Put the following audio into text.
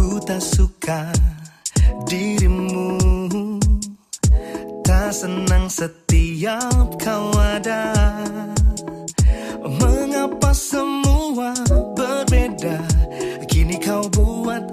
Ku tak suka dirimu. Tak senang setiap kau ada. Mengapa semua berbeda? Kini kau buat